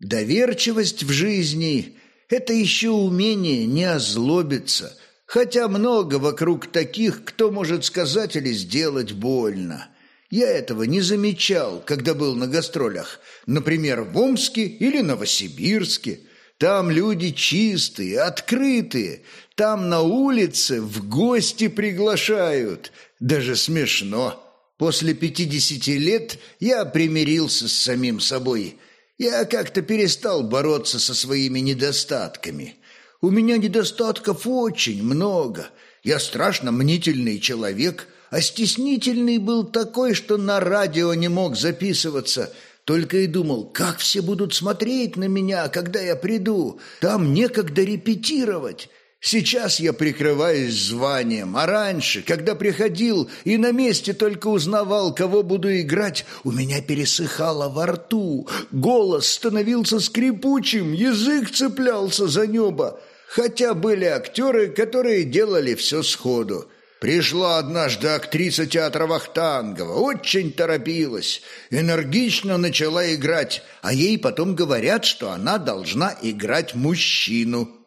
Доверчивость в жизни – это еще умение не озлобиться, хотя много вокруг таких, кто может сказать или сделать больно. Я этого не замечал, когда был на гастролях, например, в Омске или Новосибирске. Там люди чистые, открытые, там на улице в гости приглашают. Даже смешно. После пятидесяти лет я примирился с самим собой. Я как-то перестал бороться со своими недостатками. У меня недостатков очень много. Я страшно мнительный человек, а стеснительный был такой, что на радио не мог записываться – только и думал, как все будут смотреть на меня, когда я приду. Там некогда репетировать. Сейчас я прикрываюсь званием, а раньше, когда приходил и на месте только узнавал, кого буду играть, у меня пересыхало во рту, голос становился скрипучим, язык цеплялся за небо. Хотя были актеры, которые делали все сходу. Пришла однажды актриса театра Вахтангова, очень торопилась, энергично начала играть, а ей потом говорят, что она должна играть мужчину.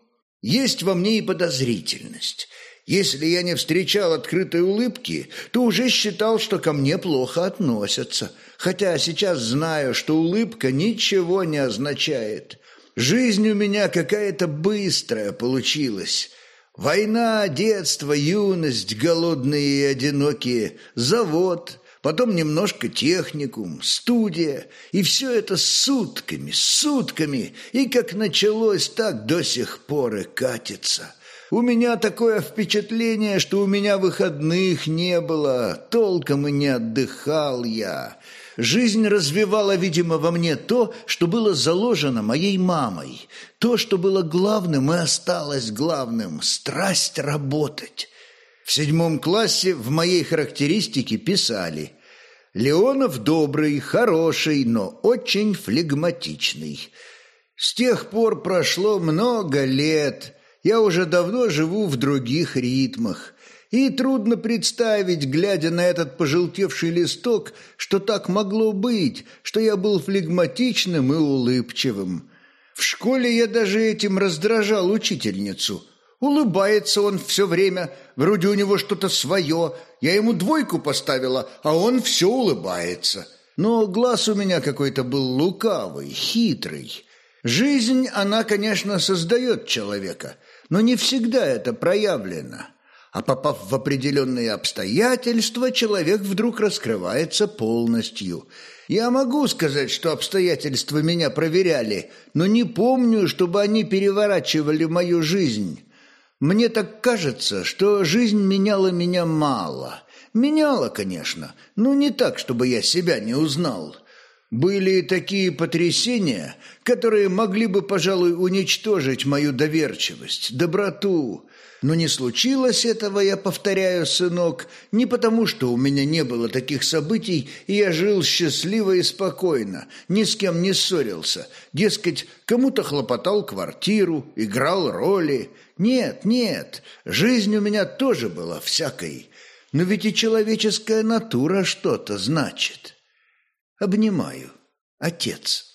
Есть во мне и подозрительность. Если я не встречал открытой улыбки, то уже считал, что ко мне плохо относятся, хотя сейчас знаю, что улыбка ничего не означает. Жизнь у меня какая-то быстрая получилась». Война, детство, юность, голодные и одинокие, завод, потом немножко техникум, студия, и все это сутками, сутками, и как началось, так до сих пор и катится. У меня такое впечатление, что у меня выходных не было, толком и не отдыхал я». Жизнь развивала, видимо, во мне то, что было заложено моей мамой, то, что было главным и осталось главным – страсть работать. В седьмом классе в моей характеристике писали «Леонов добрый, хороший, но очень флегматичный». С тех пор прошло много лет, я уже давно живу в других ритмах. И трудно представить, глядя на этот пожелтевший листок, что так могло быть, что я был флегматичным и улыбчивым. В школе я даже этим раздражал учительницу. Улыбается он все время, вроде у него что-то свое. Я ему двойку поставила, а он все улыбается. Но глаз у меня какой-то был лукавый, хитрый. Жизнь, она, конечно, создает человека, но не всегда это проявлено а попав в определенные обстоятельства, человек вдруг раскрывается полностью. Я могу сказать, что обстоятельства меня проверяли, но не помню, чтобы они переворачивали мою жизнь. Мне так кажется, что жизнь меняла меня мало. Меняла, конечно, но не так, чтобы я себя не узнал. Были такие потрясения, которые могли бы, пожалуй, уничтожить мою доверчивость, доброту, но не случилось этого, я повторяю, сынок, не потому, что у меня не было таких событий, и я жил счастливо и спокойно, ни с кем не ссорился. Дескать, кому-то хлопотал квартиру, играл роли. Нет, нет, жизнь у меня тоже была всякой. Но ведь и человеческая натура что-то значит. Обнимаю. Отец.